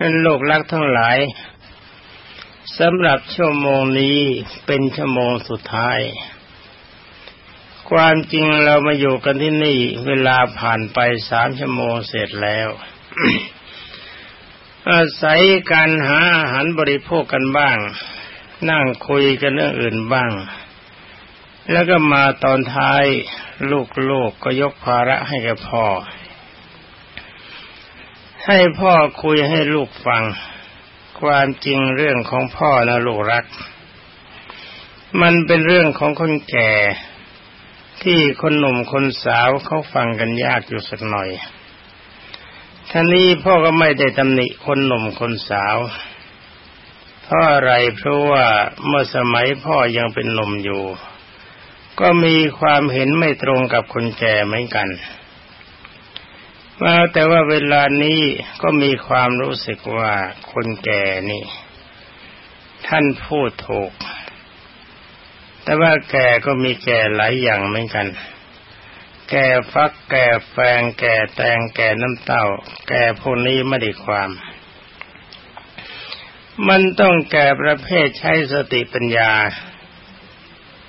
เป็นโลกรักทั้งหลายสำหรับชั่วโมงนี้เป็นชั่วโมงสุดท้าย ความจริงเรามาอยู่กันที่นี่เวลาผ่านไปสามชั่วโมงเสร็จแล้ว อาศัยการหาอาหารบริโภคกันบ้าง นั่งคุยกันเรื่องอื่นบ้าง แล้วก็มาตอนท้ายลูกๆกก็ยกภาระให้กับพ่อ ให้พ่อคุยให้ลูกฟัง ความจริงเรื่องของพ่อนะลูกรัก มันเป็นเรื่องของคนแก่ ที่คนหนุ่มคนสาวเขาฟังกันยากอยู่สักหน่อยท่านี้พ่อก็ไม่ได้ตำหนิคนหนุ่มคนสาวเพราะอะไรเพราะว่าเมื่อสมัยพ่อยังเป็นหนุ่มอยู่ ก็มีความเห็นไม่ตรงกับคนแก่เหมือนกัน ว่าแต่ว่าเวลานี้ก็มีความรู้สึกว่าคนแก่นี่ ท่านพูดถูก แต่ว่าแก่ก็มีแก่หลายอย่างเหมือนกัน แก่ฟักแก่แฟงแก่แตงแก่น้ำเต้า แก่พวกนี้ไม่ได้ความ มันต้องแก่ประเภทใช้สติปัญญา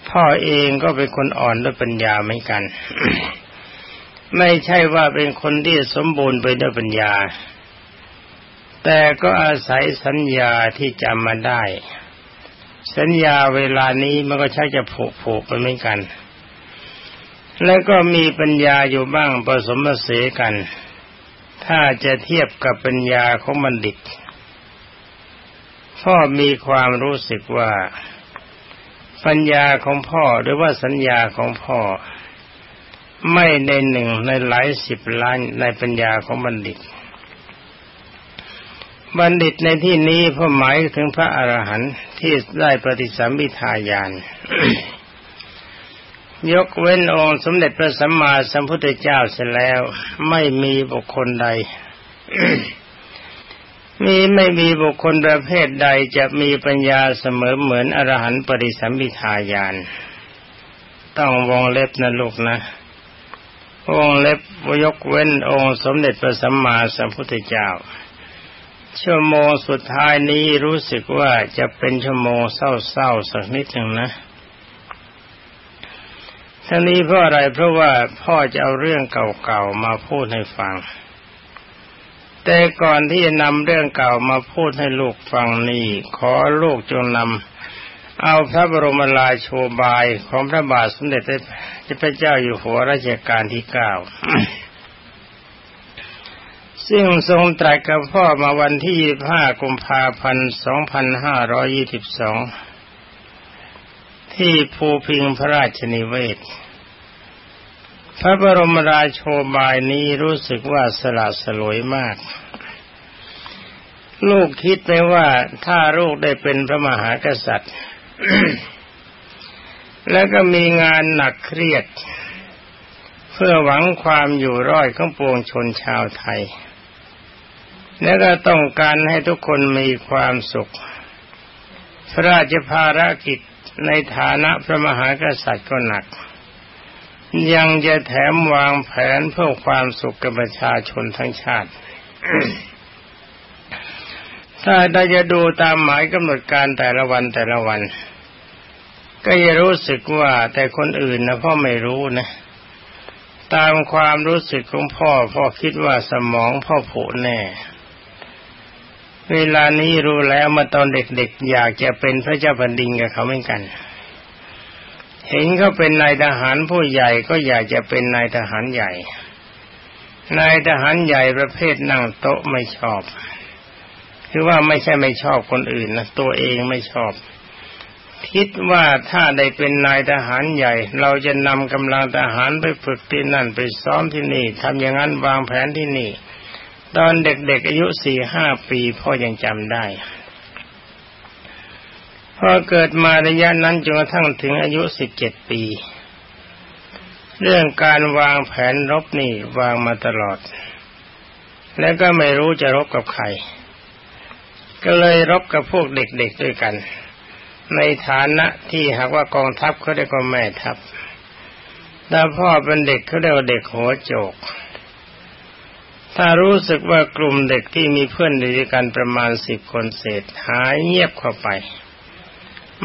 พ่อเองก็เป็นคนอ่อนด้วยปัญญาเหมือนกัน ไม่ใช่ว่าเป็นคนที่สมบูรณ์ไปด้วยปัญญา แต่ก็อาศัยสัญญาที่จำมาได้ สัญญาเวลานี้มันก็ใช้จะผูกผูกไปเหมือนกัน แล้วก็มีปัญญาอยู่บ้างผสมผสมกัน ถ้าจะเทียบกับปัญญาของบัณฑิตพ่อมีความรู้สึกว่า ปัญญาของพ่อหรือว่าสัญญาของพ่อ ไม่ในหนึ่งในหลายสิบล้านในปัญญาของบัณฑิต บัณฑิตในที่นี้พ่อหมายถึงพระอรหันต์ที่ได้ปฏิสัมพิทาญาณยกเว้นองค์สมเด็จพระสัมมาสัมพุทธเจ้าเสร็จแล้ว ไม่มีบุคคลใด มีไม่มีบุคคลประเภทใดจะมีปัญญาเสมอเหมือนอรหันต์ปฏิสัมพิทาญาณต้องวงเล็บนะลูกนะ องเล็บยกเว้นองค์สมเด็จพระสัมมาสัมพุทธเจ้า ชั่วโมงสุดท้ายนี้รู้สึกว่าจะเป็นชั่วโมงเศร้าๆสักนิดหนึ่งนะท่านี้เพราะอะไรเพราะว่าพ่อจะเอาเรื่องเก่าๆมาพูดให้ฟัง แต่ก่อนที่จะนำเรื่องเก่ามาพูดให้ลูกฟังนี่ขอลูกจงนำ เอาพระบรมราโชบายของพระบาทสมเด็จพระเจ้าอยู่หัวรัชกาลที่เก้าซึ่งทรงตรัสกับพ่อมาวันที่ 25 กุมภาพันธ์ 2522 ที่ภูพิงพระราชนิเวศ พระบรมราโชบายนี้รู้สึกว่าสละสลวยมาก ลูกคิดไปว่าถ้าลูกได้เป็นพระมหากษัตริย์ แล้วก็มีงานหนักเครียด เพื่อหวังความอยู่รอดของปวงชนชาวไทย แล้วก็ต้องการให้ทุกคนมีความสุข พระราชภารกิจในฐานะพระมหากษัตริย์ก็หนัก ยังจะแถมวางแผนเพื่อความสุขกับประชาชนทั้งชาติ ถ้าได้จะดูตามหมายกำหนดการแต่ละวันแต่ละวัน ก็จะรู้สึกว่าแต่คนอื่นนะพ่อไม่รู้นะ ตามความรู้สึกของพ่อ พ่อคิดว่าสมองพ่อผุแน่ เวลานี้รู้แล้วมาตอนเด็กๆ อยากจะเป็นพระเจ้าแผ่นดินกับเขาเหมือนกัน เห็นเขาเป็นนายทหารผู้ใหญ่ก็อยากจะเป็นนายทหารใหญ่นายทหารใหญ่ประเภทนั่งโต๊ะไม่ชอบ คือว่าไม่ใช่ไม่ชอบคนอื่นนะตัวเองไม่ชอบ คิดว่าถ้าได้เป็นนายทหารใหญ่ เราจะนำกำลังทหารไปฝึกที่นั่นไปซ้อมที่นี่ทำอย่างนั้นวางแผนที่นี่ ตอนเด็กๆอายุสี่ห้าปีพ่อยังจำได้พอเกิดมาระยะนั้นจนกระทั่งถึงอายุสิบเจ็ดปี เรื่องการวางแผนรบนี่วางมาตลอด แล้วก็ไม่รู้จะรบกับใคร ก็เลยรบกับพวกเด็กๆด้วยกัน ในฐานะที่หากว่ากองทัพเขาได้ก็แม่ทัพแต่พ่อเป็นเด็กเขาเรียกว่าเด็กหัวโจก ถ้ารู้สึกว่ากลุ่มเด็กที่มีเพื่อนด้วยกันประมาณสิบคนเศษหายเงียบเข้าไป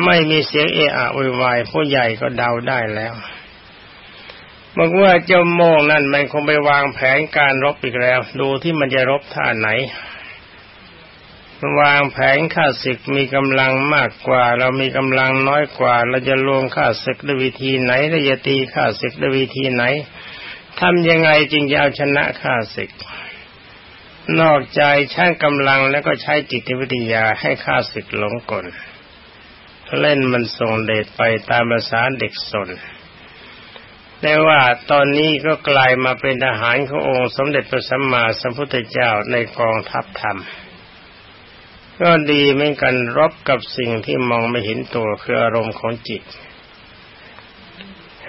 ไม่มีเสียงเอะอะวุ่นวายผู้ใหญ่ก็เดาได้แล้วบอกว่าเจ้าโมงนั่นมันคงไปวางแผนการรบอีกแล้ว ดูที่มันจะรบท่าไหน วางแผนข้าศึกมีกำลังมากกว่า เรามีกำลังน้อยกว่า เราจะรวมข้าศึกด้วยวิธีไหนเราจะตีข้าศึกด้วยวิธีไหนทำยังไงจึงจะเอาชนะข้าศึก นอกใจใช้กำลังแล้วก็ใช้จิตวิทยาให้ข้าศึกหลงกลเล่นมันส่งเดชไปตามภาษาเด็กสนแต่ว่าตอนนี้ก็กลายมาเป็นทหารขององค์สมเด็จพระสัมมาสัมพุทธเจ้าในกองทัพธรรม ก็ดีเหมือนกันรบกับสิ่งที่มองไม่เห็นตัวคืออารมณ์ของจิต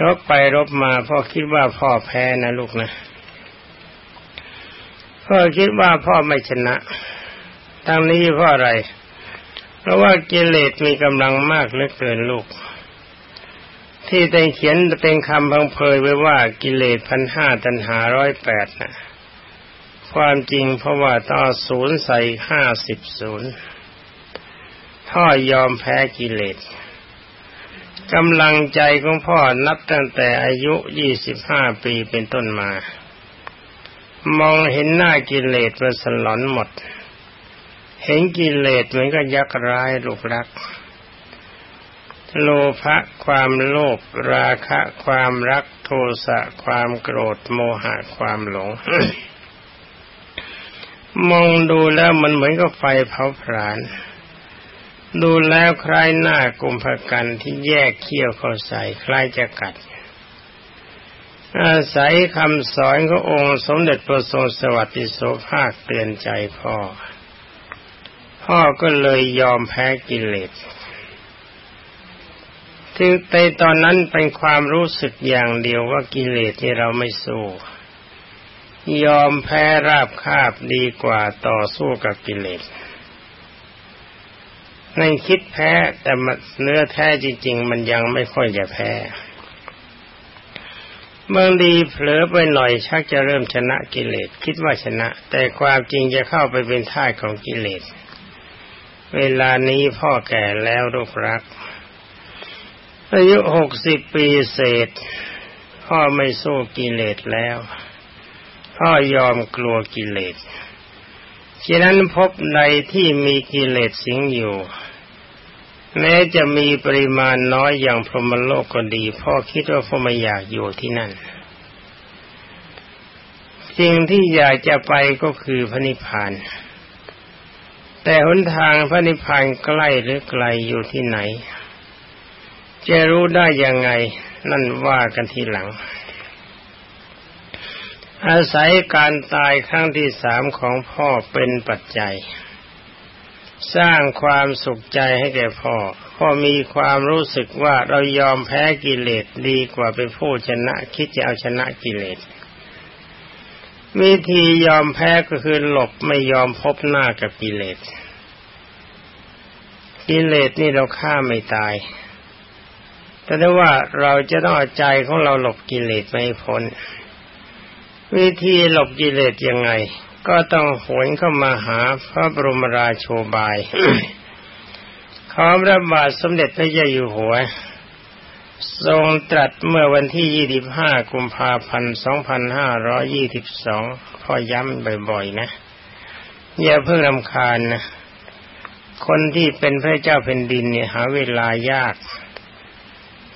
รบไปรบมาพ่อคิดว่าพ่อแพ้นะลูกนะพ่อคิดว่าพ่อไม่ชนะทั้งนี้เพราะอะไร เพราะว่ากิเลสมีกำลังมากเหลือเกินลูก ที่แต่เขียนเป็นคำพังเพยไว้ว่ากิเลสพันห้าตันหาร้อยแปดนะ ความจริงเพราะว่าต่อศูนย์ใส่ห้าสิบศูนย์พ่อยอมแพ้กิเลสกำลังใจของพ่อนับตั้งแต่อายุยี่สิบห้าปีเป็นต้นมา มองเห็นหน้ากิเลสมันสลอนหมด เห็นกิเลสเหมือนกับยักษ์ร้ายลูกรัก โลภะความโลภราคะ ความรักโทสะความโกรธโมหะความหลง มองดูแล้วมันเหมือนกับไฟเผาผลาญดูแล้วคล้ายหน้ากุมภกันที่แยกเขี้ยวเข้าใส่คล้ายจะกัด อาศัยคำสอนขององค์สมเด็จพระทรงสวัสดิโสภาคเตือนใจพ่อ พ่อก็เลยยอมแพ้กิเลสถึงในตอนนั้นเป็นความรู้สึกอย่างเดียวว่ากิเลสที่เราไม่สู้ ยอมแพ้ราบคาบดีกว่าต่อสู้กับกิเลสในคิดแพ้แต่เนื้อแท้จริง ๆ มันยังไม่ค่อยจะแพ้บางดีเผลอไปหน่อยชักจะเริ่มชนะกิเลสคิดว่าชนะ แต่ความจริงจะเข้าไปเป็นท่าของกิเลส เวลานี้พ่อแก่แล้วลูกรัก อายุหกสิบปีเศษ พ่อไม่สู้กิเลสแล้ว พ่อยอมกลัวกิเลสฉะนั้นพบในที่มีกิเลสสิงอยู่ แม้จะมีปริมาณน้อยอย่างพรหมโลกก็ดีพ่อคิดว่าพ่อไม่อยากอยู่ที่นั่น สิ่งที่อยากจะไปก็คือพระนิพพาน แต่หนทางพระนิพพานใกล้หรือไกลอยู่ที่ไหน จะรู้ได้ยังไงนั่นว่ากันทีหลัง อาศัยการตายครั้งที่สามของพ่อเป็นปัจจัย สร้างความสุขใจให้แก่พ่อ พ่อมีความรู้สึกว่าเรายอมแพ้กิเลสดีกว่าเป็นผู้ชนะคิดจะเอาชนะกิเลสวิธียอมแพ้ก็คือหลบไม่ยอมพบหน้ากับกิเลสกิเลสนี่เราฆ่าไม่ตาย แต่ได้ว่าเราจะต้องเอาใจของเราหลบกิเลสไม่พ้น วิธีหลบกิเลสยังไง ก็ต้องหวนเข้ามาหาพระบรมราโชบายขอพระบาทสมเด็จพระเจ้าอยู่หัว ทรงตรัสเมื่อวันที่ 25 กุมภาพันธ์ 2522 พ่อย้ำบ่อยๆนะ อย่าเพิ่งรำคาญนะ คนที่เป็นพระเจ้าแผ่นดินเนี่ยหาเวลายาก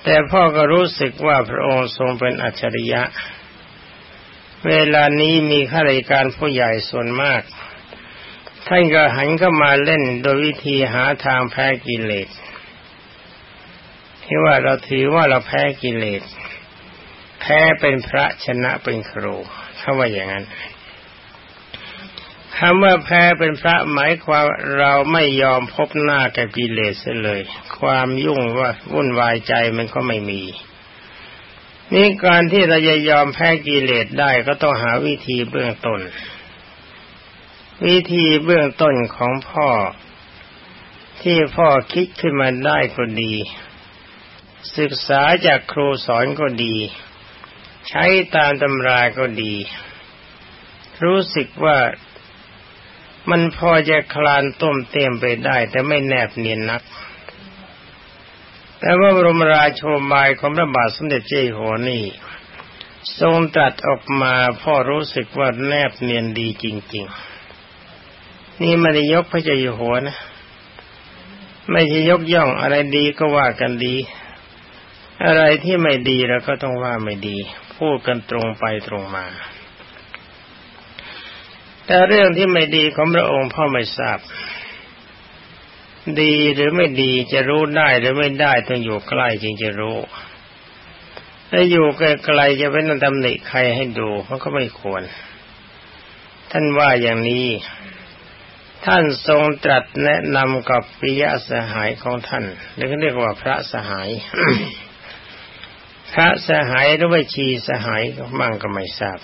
แต่พ่อก็รู้สึกว่าพระองค์ทรงเป็นอัจฉริยะ เวลานี้มีข้าราชการผู้ใหญ่ส่วนมาก ท่านก็หันเข้ามาเล่นโดยวิธีหาทางแพ้กิเลสที่ว่าเราถือว่าเราแพ้กิเลส แพ้เป็นพระชนะเป็นครูเขาว่าอย่างนั้นคำว่าแพ้เป็นพระหมายความเราไม่ยอมพบหน้ากับกิเลสเลย ความยุ่งว่าวุ่นวายใจมันก็ไม่มี นี่การที่เราจะยอมแพ้กิเลสได้ก็ต้องหาวิธีเบื้องต้น วิธีเบื้องต้นของพ่อ ที่พ่อคิดขึ้นมาได้ก็ดี ศึกษาจากครูสอนก็ดี ใช้ตามตำราก็ดี รู้สึกว่ามันพอจะคลานต้มเต็มไปได้แต่ไม่แนบเนียนนัก แต่ว่าบรมราโชบายของพระบาทสมเด็จเจ้าหัวนี่ ทรงตรัสออกมาพ่อรู้สึกว่าแนบเนียนดีจริง ๆ นี่ไม่ได้ยกพระเจ้าอยู่หัวนะ ไม่ใช่ยกย่องอะไรดีก็ว่ากันดี อะไรที่ไม่ดีเราก็ต้องว่าไม่ดี พูดกันตรงไปตรงมา แต่เรื่องที่ไม่ดีของพระองค์พ่อไม่ทราบ ดีหรือไม่ดีจะรู้ได้หรือไม่ได้ต้องอยู่ใกล้จึงจะรู้ถ้าอยู่ไกลๆจะเป็นตำหนิใครให้ดูมันก็ไม่ควร ท่านว่าอย่างนี้ ท่านทรงตรัสแนะนำกับปิยสหายของท่านหรือเรียกว่าพระสหาย พระสหายหรือว่าชีสหายมั่งก็ไม่ทราบ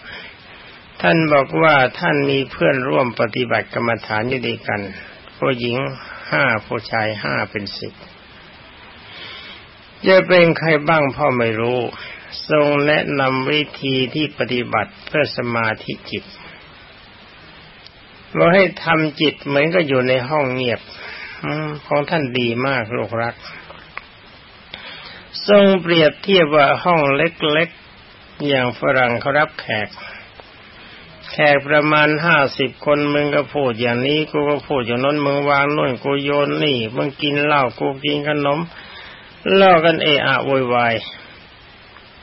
ท่านบอกว่าท่านมีเพื่อนร่วมปฏิบัติกรรมฐานอยู่ด้วยกันผู้หญิง ห้าผู้ชายห้าเป็นสิบจะเป็นใครบ้างพ่อไม่รู้ ทรงแนะนำวิธีที่ปฏิบัติเพื่อสมาธิจิตเราให้ทำจิตเหมือนก็อยู่ในห้องเงียบของท่านดีมากลูกรัก ทรงเปรียบเทียบว่าห้องเล็กๆ อย่างฝรั่งเขารับแขก แขกประมาณห้าสิบคนมึงก็พูดอย่างนี้กูก็พูดอย่างนั้นมึงวางนู่นกูโยนนี่มึงกินเหล้ากูกินขนมเล่อกันเอะอะโวยวาย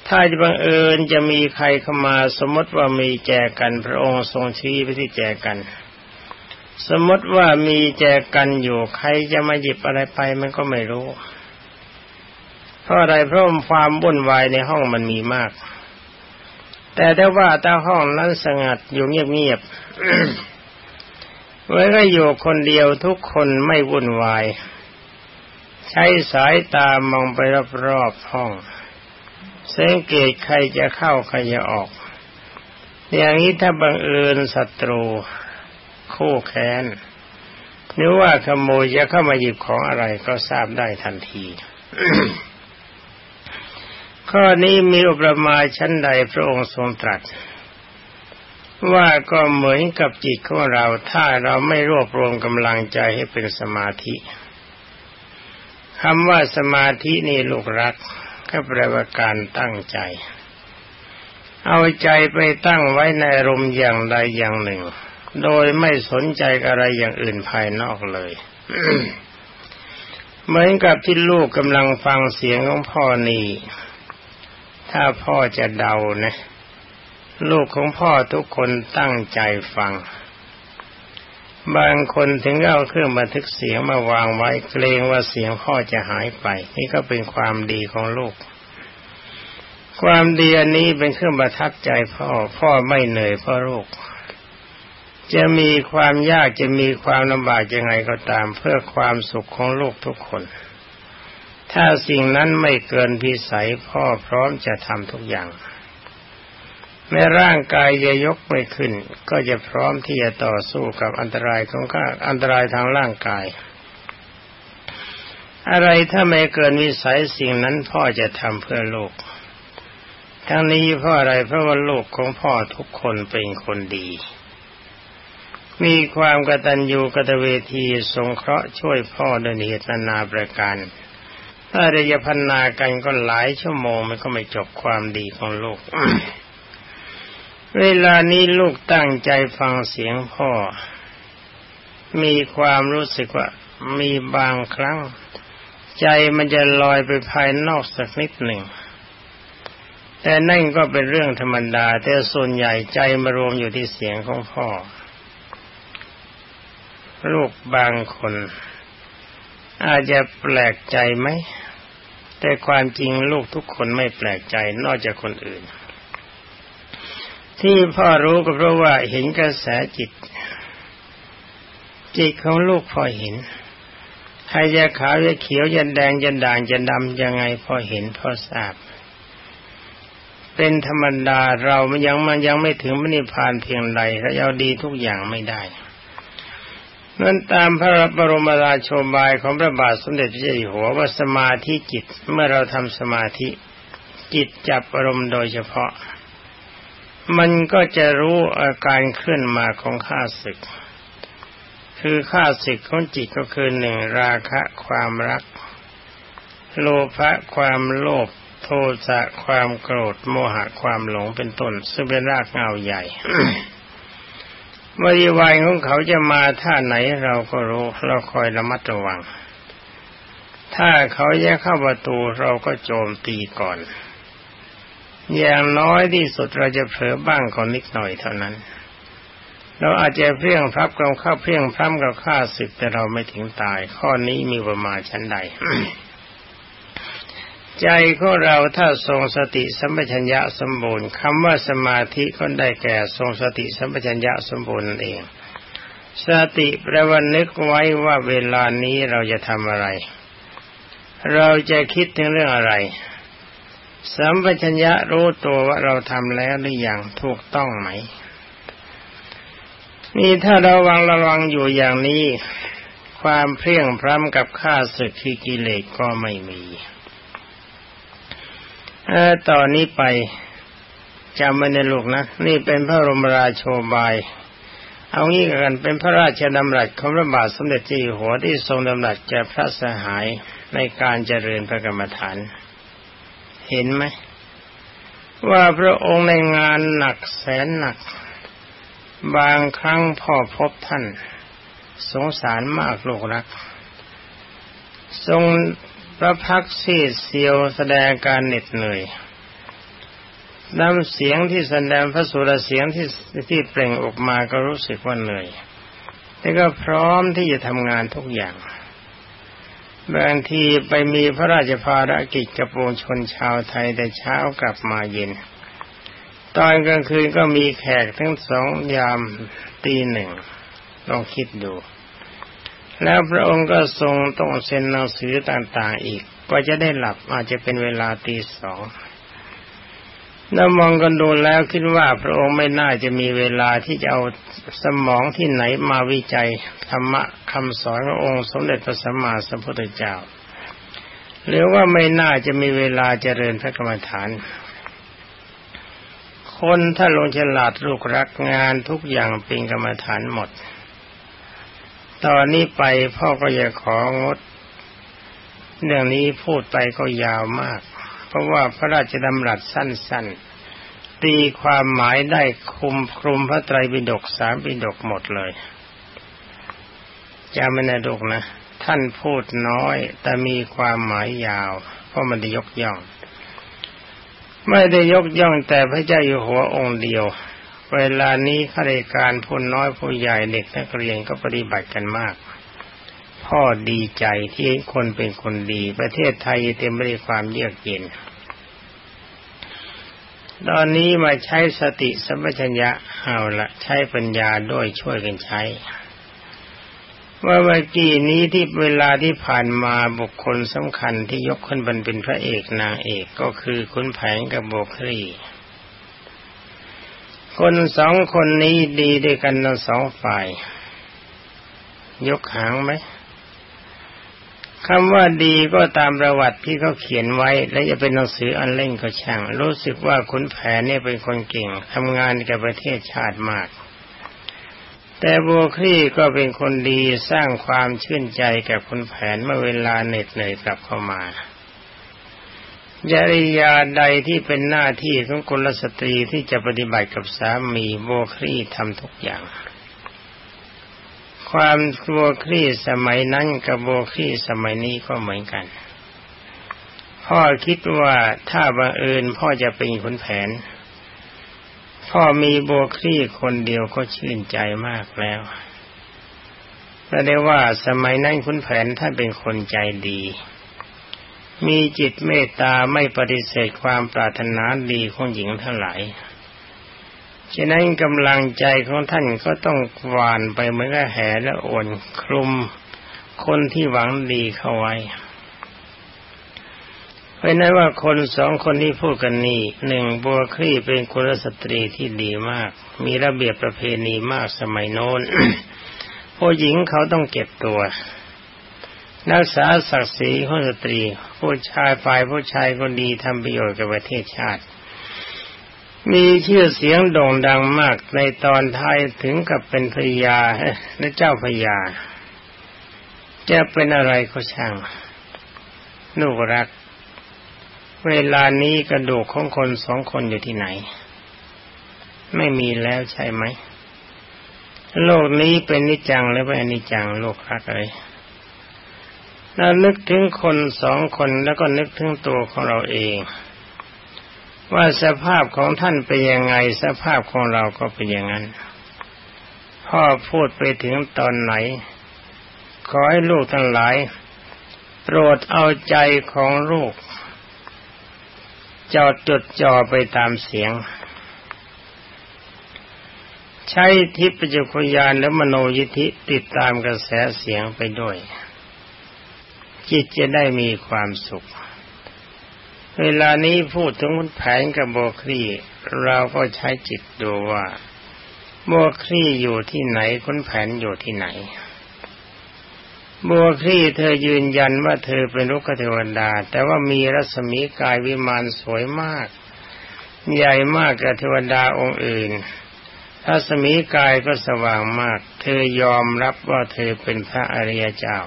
ถ้าจะบังเอิญจะมีใครเข้ามาสมมติว่ามีแจกันพระองค์ทรงชี้ไปที่แจกัน สมมติว่ามีแจกันอยู่ใครจะมาหยิบอะไรไปมันก็ไม่รู้ เพราะอะไรเพราะความวุ่นวายในห้องมันมีมาก แต่ถ้าว่าตาห้องนั้นสงัดอยู่เงียบๆไว้ก็อยู่คนเดียวทุกคนไม่วุ่นวาย ใช้สายตามองไปรอบๆห้อง สังเกตใครจะเข้าใครจะออก อย่างนี้ถ้าบังเอิญศัตรู คู่แค้นหรือว่าขโมยจะเข้ามาหยิบของอะไรก็ทราบได้ทันที ข้อนี้มีอุปมาชั้นใดพระองค์ทรงตรัส ว่าก็เหมือนกับจิตของเราถ้าเราไม่รวบรวมกำลังใจให้เป็นสมาธิคำว่าสมาธินี่ลูกรักก็แปลว่าการตั้งใจ เอาใจไปตั้งไว้ในอารมณ์อย่างใดอย่างหนึ่ง โดยไม่สนใจอะไรอย่างอื่นภายนอกเลยเหมือนกับที่ลูกกำลังฟังเสียงของพ่อนี่ ถ้าพ่อจะเดานะ ลูกของพ่อทุกคนตั้งใจฟัง บางคนถึงเอาเครื่องบันทึกเสียงมาวางไว้เกรงว่าเสียงพ่อจะหายไป นี่ก็เป็นความดีของลูก ความดีอันนี้เป็นเครื่องประทับใจพ่อ พ่อไม่เหนื่อยเพราะลูกจะมีความยากจะมีความลำบากยังไงก็ตามเพื่อความสุขของลูกทุกคน ถ้าสิ่งนั้นไม่เกินพิสัยพ่อพร้อมจะทำทุกอย่างแม้ร่างกายจะยกไม่ขึ้น ก็จะพร้อมที่จะต่อสู้กับอันตรายของข้าอันตรายทางร่างกาย อะไรถ้าไม่เกินวิสัยสิ่งนั้นพ่อจะทำเพื่อโลก ทั้งนี้เพราะอะไรเพราะว่าลูกของพ่อทุกคนเป็นคนดี มีความกตัญญูกตเวทีสงเคราะห์ช่วยพ่อโดยเหตุนานาประการ ถ้าเรยพันนากันก็หลายชั่วโมงมันก็ไม่จบความดีของลูก เวลานี้ลูกตั้งใจฟังเสียงพ่อ มีความรู้สึกว่า มีบางครั้ง ใจมันจะลอยไปภายนอกสักนิดหนึ่ง แต่นั่นก็เป็นเรื่องธรรมดา แต่ส่วนใหญ่ใจมารวมอยู่ที่เสียงของพ่อ ลูกบางคนอาจจะแปลกใจไหม แต่ความจริงลูกทุกคนไม่แปลกใจนอกจากคนอื่น ที่พ่อรู้ก็เพราะว่าเห็นกระแสจิต จิตของลูกพอเห็นใครจะขาวจะเขียวจะแดงจะด่างจะดำยังไงพอเห็นพอทราบ เป็นธรรมดาเรามันยังมันยังไม่ถึงมรรคผานเพียงใดเราเอาดีทุกอย่างไม่ได้ นั้นตามพระบรมราโชบายของพระบาทสมเด็จพระเจ้าอยู่หัวว่าสมาธิจิตเมื่อเราทำสมาธิจิตจับอารมณ์โดยเฉพาะ มันก็จะรู้อาการเคลื่อนมาของข้าศึก คือข้าศึกของจิตก็คือหนึ่งราคะความรัก โลภะความโลภโทสะความโกรธโมหะความหลงเป็นต้น ซึ่งเป็นรากเงาใหญ่ บริวารของเขาจะมาท่าไหนเราก็รู้ เราคอยระมัดระวัง ถ้าเขาแยกเข้าประตูเราก็โจมตีก่อน อย่างน้อยที่สุดเราจะเผลอบ้างก่อนนิดหน่อยเท่านั้น เราอาจจะเพียงพรับกับข้าเพียงพร้ำกับข้าศึกแต่เราไม่ถึงตาย ข้อนี้มีประมาณชั้นใด ใจของเราถ้าทรงสติสัมปชัญญะสมบูรณ์คำว่าสมาธิก็ได้แก่ทรงสติสัมปชัญญะสมบูรณ์นั่นเอง สติแปลว่านึกไว้ว่าเวลานี้เราจะทำอะไร เราจะคิดถึงเรื่องอะไร สัมปชัญญะรู้ตัวว่าเราทำแล้วหรือยังถูกต้องไหม นี่ถ้าเราวังระวังอยู่อย่างนี้ ความเพียงพร้ำกับข้าศึกคือกิเลสก็ไม่มี ต่อนนี้ไปจำไว้ในลูกนะ นี่เป็นพระรมราโชบาย เอางี้กันเป็นพระราชดำรัสของพระบาทสมเด็จเจ้าอยู่หัวที่ทรงดำรัสแก่พระสหายในการเจริญพระกรรมฐาน เห็นไหม ว่าพระองค์ในงานหนักแสนหนัก บางครั้งพ่อพบท่าน สงสารมากลูกรัก ทรง พระพักซีดเสียวแสดงการเหน็ดเหนื่อยน้ำเสียงที่แสดงพระสุรเสียงที่ที่เปล่งออกมาก็รู้สึกว่าเหนื่อยแต่ก็พร้อมที่จะทำงานทุกอย่าง บางทีไปมีพระราชภารกิจกับปวงชนชาวไทยแต่เช้ากลับมาเย็น ตอนกลางคืนก็มีแขกทั้งสองยามตีหนึ่งลองคิดดู แล้วพระองค์ก็ทรงต้องเซ็นหนังสือต่างๆอีก ก็จะได้หลับอาจจะเป็นเวลาตีสองแล้วมองกันดูแล้วคิดว่าพระองค์ไม่น่าจะมีเวลาที่จะเอาสมองที่ไหนมาวิจัยธรรมะคำสอนขององค์สมเด็จพระสัมมาสัมพุทธเจ้า หรือว่าไม่น่าจะมีเวลาเจริญพระกรรมฐาน คนถ้าลงฉลาดลูกรักงานทุกอย่างเป็นกรรมฐานหมด ตอนนี้ไปพ่อก็อยากของด เรื่องนี้พูดไปก็ยาวมาก เพราะว่าพระราชดำรัสสั้น ๆ ตีความหมายได้คุมคลุมพระไตรปิฎกสามปิฎกหมดเลยจำไม่ได้ดกนะ ท่านพูดน้อย แต่มีความหมายยาว เพราะมันได้ยกย่อง ไม่ได้ยกย่องแต่พระเจ้าอยู่หัวองค์เดียว เวลานี้ข้าราชการผู้น้อยผู้ใหญ่เด็กนักเรียนก็ปฏิบัติกันมาก พ่อดีใจที่คนเป็นคนดี ประเทศไทยเต็มไปด้วยความเยือกเย็น ตอนนี้มาใช้สติสัมปชัญญะเอาละใช้ปัญญาด้วยช่วยกันใช้ว่าเมื่อกี้นี้ที่เวลาที่ผ่านมาบุคคลสำคัญที่ยกขึ้นบนเป็นพระเอกนางเอกก็คือคุณแผงกับโบครี คนสองคนนี้ดีด้วยกันทั้งสองฝ่าย ยกหางไหมคำว่าดีก็ตามประวัติที่เขาเขียนไว้ และจะเป็นหนังสืออันเล่นก็ช่าง รู้สึกว่าขุนแผนเนี่ยเป็นคนเก่งทำงานกับประเทศชาติมาก แต่บัวคลี่ก็เป็นคนดีสร้างความชื่นใจกับขุนแผนเมื่อเวลาเหน็ดเหนื่อยกลับเข้ามา จริยาใดที่เป็นหน้าที่ของกุลสตรีที่จะปฏิบัติกับสามีโบครีทำทุกอย่าง ความโบครีสมัยนั้นกับโบครีสมัยนี้ก็เหมือนกัน พ่อคิดว่าถ้าบังเอิญพ่อจะเป็นคนแผน พ่อมีโบครีคนเดียวก็ชื่นใจมากแล้วแต่ได้ว่าสมัยนั้นคุณแผนท่านเป็นคนใจดี มีจิตเมตตาไม่ปฏิเสธความปรารถนาดีของหญิงทั้งหลาย ฉะนั้นกำลังใจของท่านก็ต้องหวานไปเหมือนกับแหและโอนคลุมคนที่หวังดีเข้าไว้ เพราะนั้นว่าคนสองคนที่พูดกันนี้หนึ่งบัวคลี่เป็นคุณสตรีที่ดีมาก มีระเบียบประเพณีมากสมัยโน้นผู้หญิงเขาต้องเก็บตัว รักษาศักดิ์ศรีของสตรี ผู้ชายฝ่ายผู้ชายคนดีทำประโยชน์กับประเทศชาติ มีชื่อเสียงโด่งดังมากในตอนท้ายถึงกับเป็นพญาและเจ้าพญาจะเป็นอะไรก็ช่างลูกรัก เวลานี้กระดูกของคนสองคนอยู่ที่ไหน ไม่มีแล้วใช่ไหมโลกนี้เป็นนิจังหรือเป็นอนิจังโลกรักอะไรเรานึกถึงคนสองคนแล้วก็นึกถึงตัวของเราเอง ว่าสภาพของท่านเป็นยังไงสภาพของเราก็เป็นอย่างนั้น พ่อพูดไปถึงตอนไหน ขอให้ลูกทั้งหลาย โปรดเอาใจของลูกจอดจดจ่อไปตามเสียง ใช้ทิพยจักรยานและมโนยิธิติดตามกระแสเสียงไปด้วย จิตจะได้มีความสุข เวลานี้พูดถึงแผนกับโบครีเราก็ใช้จิตดูว่า โบครีอยู่ที่ไหนคุณแผนอยู่ที่ไหนบัวคลี่เธอยืนยันว่าเธอเป็นลูกเทวดา แต่ว่ามีรัศมีกายวิมานสวยมาก ใหญ่มากกว่าเทวดาองค์อื่น รัศมีกายก็สว่างมาก เธอยอมรับว่าเธอเป็นพระอริยเจ้า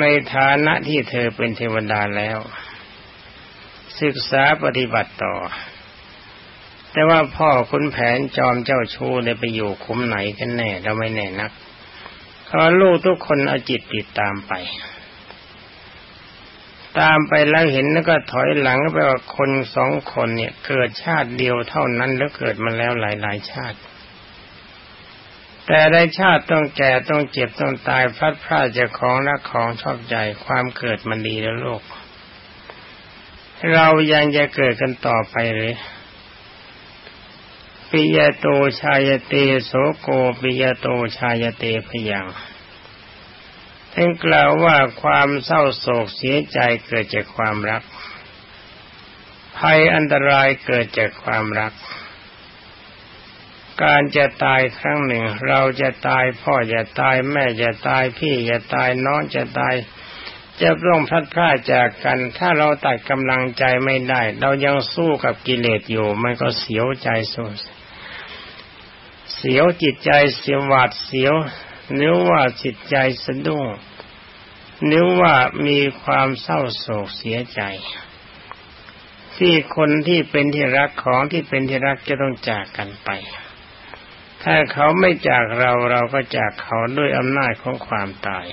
ในฐานะที่เธอเป็นเทวดาแล้ว ศึกษาปฏิบัติต่อ แต่ว่าพ่อคุณแผนจอมเจ้าชู้ได้ไปอยู่คุ้มไหนกันแน่เราไม่แน่นักขอลูกทุกคนเอาจิตติดตามไป ตามไปแล้วเห็นแล้วก็ถอยหลังไปว่าคนสองคนเนี่ย เกิดชาติเดียวเท่านั้นแล้วเกิดมาแล้วหลายๆชาติ แต่ได้ชาติต้องแก่ต้องเจ็บต้องตายพลัดพรากจากของรักของชอบใจความเกิดมันดีแล้วโลก เรายังจะเกิดกันต่อไปหรือปิยโตชายเตโสโกปิยโตชายเตพยังท่านกล่าวว่าความเศร้าโศกเสียใจเกิดจากความรัก ภัยอันตรายเกิดจากความรัก การจะตายครั้งหนึ่ง เราจะตายพ่อจะตายแม่จะตายพี่จะตายน้องจะตาย จะร่องพลัดพรากจากกัน ถ้าเราตัดกำลังใจไม่ได้ เรายังสู้กับกิเลสอยู่ มันก็เสียวใจสู้เสียวจิตใจเสียวหวาดเสียวนึกว่าจิตใจสะดุ้งนึกว่ามีความเศร้าโศกเสียใจ ที่คนที่เป็นที่รักของที่เป็นที่รักจะต้องจากกันไป ถ้าเขาไม่จากเราเราก็จากเขาด้วยอำนาจของความตาย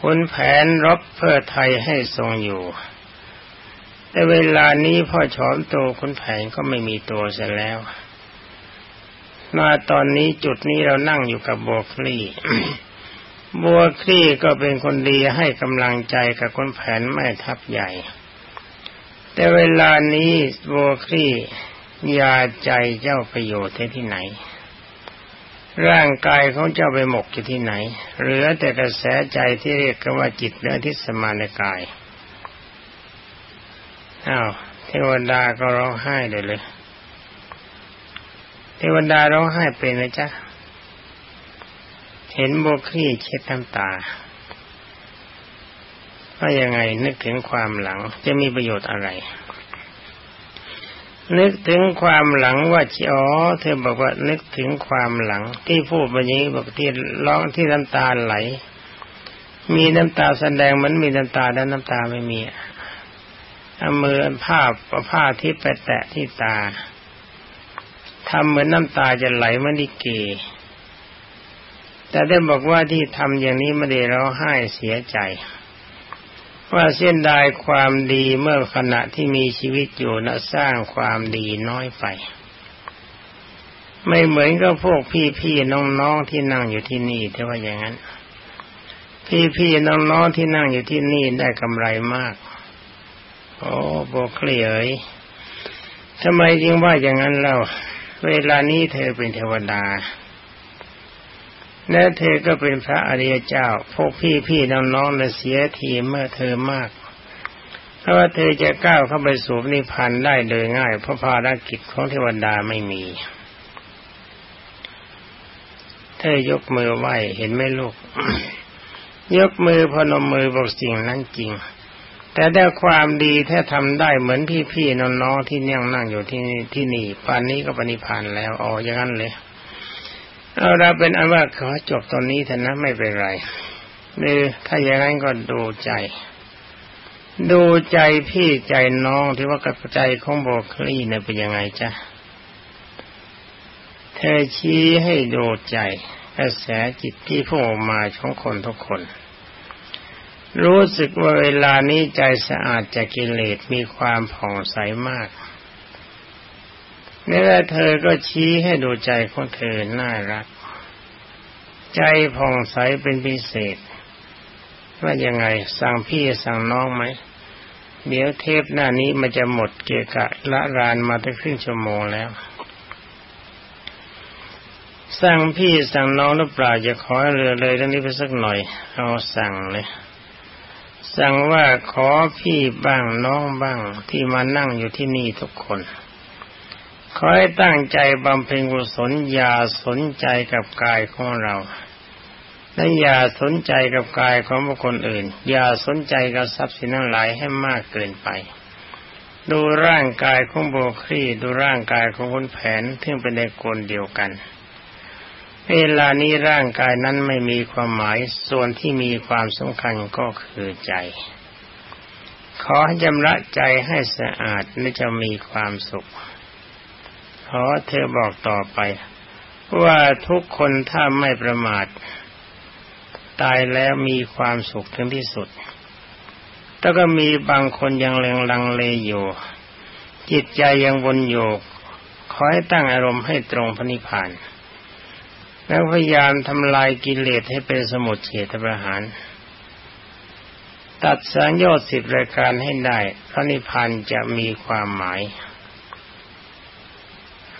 คุณแผนรบเพื่อไทยให้ทรงอยู่ แต่เวลานี้พ่อฉอมโตคุณแผนก็ไม่มีตัวเสียแล้ว มาตอนนี้จุดนี้เรานั่งอยู่กับบัวคลี่ บัวคลี่ก็เป็นคนดีให้กำลังใจกับคนแผนแม่ทัพใหญ่ แต่เวลานี้บัวคลี่ ยาใจเจ้าประโยชน์ที่ไหน ร่างกายของเจ้าไปหมกอยู่ที่ไหน เหลือแต่กระแสใจที่เรียกกันว่าจิตเนื้อที่สมานกายอ้าวเทวดาก็ร้องไห้เลยเลย เทวดาร้องไห้เป็นไหมจ๊ะ เห็นโบครี่เช็ดน้ำตาว่ายังไงนึกถึงความหลังจะมีประโยชน์อะไร นึกถึงความหลังว่าอ๋อเธอบอกว่านึกถึงความหลัง ที่พูดแบบนี้บอกที่ร้องที่น้ำตาไหล มีน้ำตาแสดงมันมีน้ำตาแล้วน้ำตาไม่มีเอามือผ้าผ้าที่ไปแตะที่ตาทำเหมือนน้ำตาจะไหลมันดิเกแต่ได้บอกว่าที่ทำอย่างนี้ไม่ได้ร้องไห้เสียใจ ว่าเส้นดายความดีเมื่อขณะที่มีชีวิตอยู่นะสร้างความดีน้อยไป ไม่เหมือนกับพวกพี่ๆน้องๆที่นั่งอยู่ที่นี่แต่ว่าอย่างนั้น พี่ๆน้องๆที่นั่งอยู่ที่นี่ได้กำไรมาก โอ้โบเคลียยทำไมจึงว่าอย่างนั้นเล่า เวลานี้เธอเป็นเทวดา และเธอก็เป็นพระอริยเจ้า พวกพี่พี่น้องๆเลยเสียทีเมื่อเธอมาก เพราะว่าเธอจะก้าวเข้าไปสู่นิพพานได้โดยง่าย เพราะภารกิจของเทวดาไม่มี เธอยกมือไหวเห็นไหมลูก ยกมือพนมมือบอกสิ่งนั้นจริง แต่ได้ความดีถ้าทำได้เหมือนพี่ๆน้องๆที่นั่งนั่งอยู่ที่ที่นี่ปานนี้ก็ปณิพานแล้วอ๋ออย่างนั้นเลย เอาเราเป็นอันว่าขอจบตอนนี้เถอะนะไม่เป็นไรหรือถ้าอย่างนั้นก็ดูใจ ดูใจพี่ใจน้องที่ว่ากับใจของโบคลีเนี่ยเป็นยังไงจ๊ะเธอชี้ให้ดูใจกระแสจิตที่พุ่งออกมาของคนทุกคน รู้สึกว่าเวลานี้ใจสะอาดจากกิเลสมีความผ่องใสมาก นี่แหละเธอก็ชี้ให้ดูใจของเธอน่ารัก ใจผ่องใสเป็นพิเศษ ว่ายังไงสั่งพี่สั่งน้องไหมเดี๋ยวเทปหน้านี้มันจะหมดเกี่ยกะละรานมาตั้งครึ่งชั่วโมงแล้ว สั่งพี่สั่งน้องหรือเปล่าจะขอเรือเลยเรื่องนี้ไปสักหน่อย เอาสั่งเลย สั่งว่าขอพี่บ้างน้องบ้างที่มานั่งอยู่ที่นี่ทุกคน ขอให้ตั้งใจบำเพ็ญกุศลอย่าสนใจกับกายของเราและอย่าสนใจกับกายของบุคคลอื่น อย่าสนใจกับทรัพย์สินทั้งหลายให้มากเกินไป ดูร่างกายของโบครีดูร่างกายของคนแผนที่เป็นในกลเดียวกัน เวลานี้ร่างกายนั้นไม่มีความหมายส่วนที่มีความสำคัญก็คือใจ ขอให้จำระใจให้สะอาดและจะมีความสุข ขอเธอบอกต่อไป ว่าทุกคนถ้าไม่ประมาท ตายแล้วมีความสุขถึงที่สุด แต่ก็มีบางคนยังเลงลังเลอยู่ จิตใจยังวนโยก ขอให้ตั้งอารมณ์ให้ตรงพระนิพพาน แล้วพยายามทำลายกิเลสให้เป็นสมุทเฉทประหารตัดสังโยชน์สิบรายการให้ได้พระนิพพานจะมีความหมาย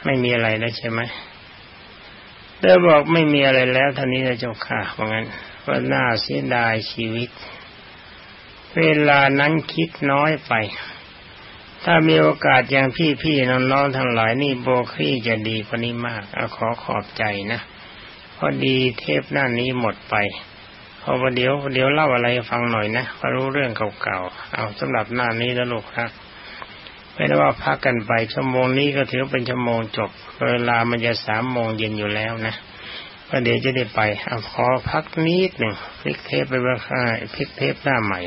ไม่มีอะไรแล้วใช่ไหมเธอบอกไม่มีอะไรแล้วท่านี้นะเจ้าค่ะเพราะงั้นว่าน่าเสียดายชีวิต เวลานั้นคิดน้อยไป ถ้ามีโอกาสอย่างพี่ๆน้องๆทั้งหลายนี่โบครี่จะดีกว่านี้มากเอาขอขอบใจนะพอดีเทปหน้านี้หมดไปพอประเดี๋ยวเดี๋ยวเล่าอะไรฟังหน่อยนะพอรู้เรื่องเก่าๆเอาสำหรับหน้านี้แล้วลูกครับ ไม่ได้ว่าพักกันไปชั่วโมงนี้ก็ถือเป็นชั่วโมงจบ เวลามันจะสามโมงเย็นอยู่แล้วนะก็เดี๋ยวจะได้ไปเอาขอพักนิดหนึ่งพลิกเทปไปว่าค่าพลิกเทปหน้าใหม่